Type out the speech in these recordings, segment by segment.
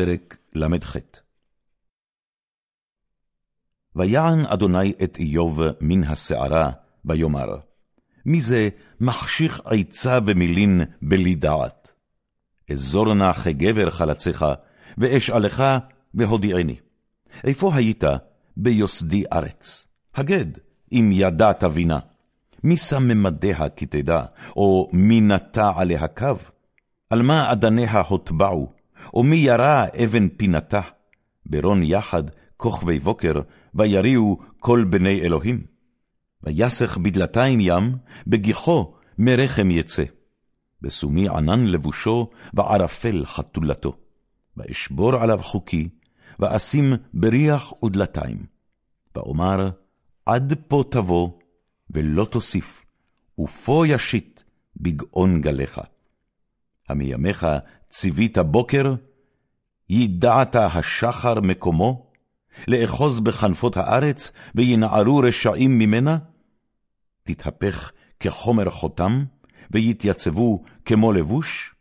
פרק ל"ח ויען אדוני את איוב מן הסערה, ויאמר, מי זה מחשיך עצה ומילין בלי דעת? אזור נא כגבר חלציך, ואשאלך והודיעני. איפה היית ביוסדי ארץ? הגד, אם ידעת בינה. מי שם ממדיה כי תדע, או מי נטע עליה קו? על מה אדניה הוטבעו, או מי ירה אבן פינתה? ברון יחד, כוכבי בוקר, ויריעו כל בני אלוהים. ויסך בדלתיים ים, בגיחו מרחם יצא. בסומי ענן לבושו, וערפל חתולתו. ואשבור עליו חוקי, ואשים בריח ודלתיים. ואומר, עד פה תבוא, ולא תוסיף, ופה ישית בגאון גליך. המימיך ציווית בוקר, ידעת השחר מקומו, לאחוז בכנפות הארץ, וינערו רשעים ממנה? תתהפך כחומר חותם, ויתייצבו כמו לבוש?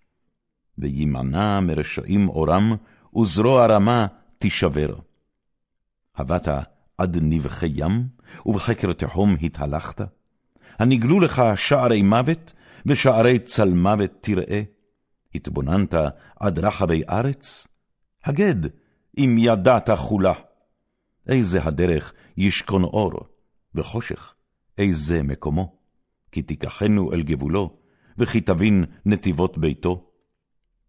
וימנע מרשעים אורם, וזרוע רמה תישבר. הבאת עד נבחי ים, ובחקר תהום התהלכת? הנגלו לך שערי מוות, ושערי צל מוות תראה? התבוננת עד רחבי ארץ? הגד, אם ידעת חולה. איזה הדרך ישכון אור, וחושך, איזה מקומו. כי תיקחנו אל גבולו, וכי תבין נתיבות ביתו.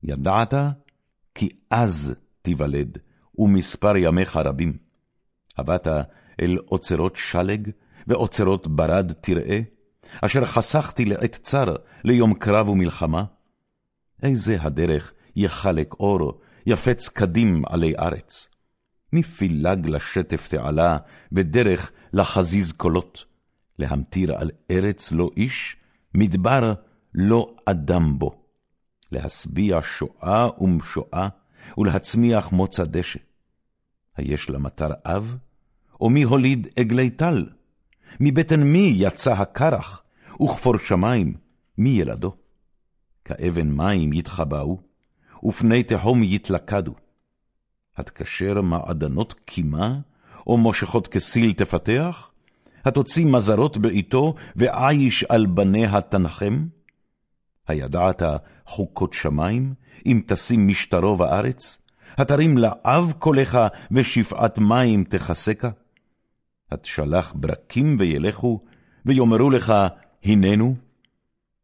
ידעת? כי אז תיוולד, ומספר ימיך רבים. הבאת אל אוצרות שלג, ואוצרות ברד תראה, אשר חסכתי לעת צר, ליום קרב ומלחמה. איזה הדרך יחלק אור, יפץ קדים עלי ארץ. מפילג לשטף תעלה, ודרך לחזיז קולות. להמטיר על ארץ לא איש, מדבר לא אדם בו. להשביע שואה ומשואה, ולהצמיח מוצא דשא. היש למטר אב? או מי הוליד עגלי טל? מבטן מי יצא הקרח, וכפור שמים, מי ילדו? כאבן מים יתחבאו, ופני תהום יתלכדו. התקשר מעדנות קימה, או מושכות כסיל תפתח? התוציא מזרות בעתו, ועיש על בניה תנחם? הידעת חוקות שמים, אם תשים משטרו בארץ? התרים לאב קולך, ושפעת מים תכסקה? התשלח ברקים וילכו, ויאמרו לך, הננו?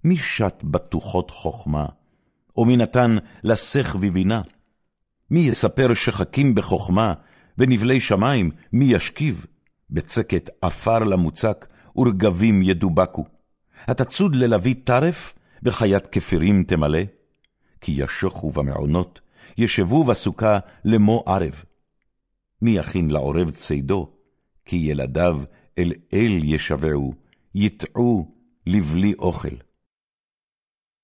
מי שט בטוחות חכמה, או מי נתן לשך ובינה? מי יספר שחקים בחכמה, ונבלי שמים, מי ישכיב? בצקת עפר למוצק, ורגבים ידובקו. התצוד ללוי טרף, וחיית כפירים תמלא? כי ישוחו במעונות, ישבו בסוכה למו ערב. מי יכין לעורב צידו? כי ילדיו אל אל ישבעו, יטעו לבלי אוכל.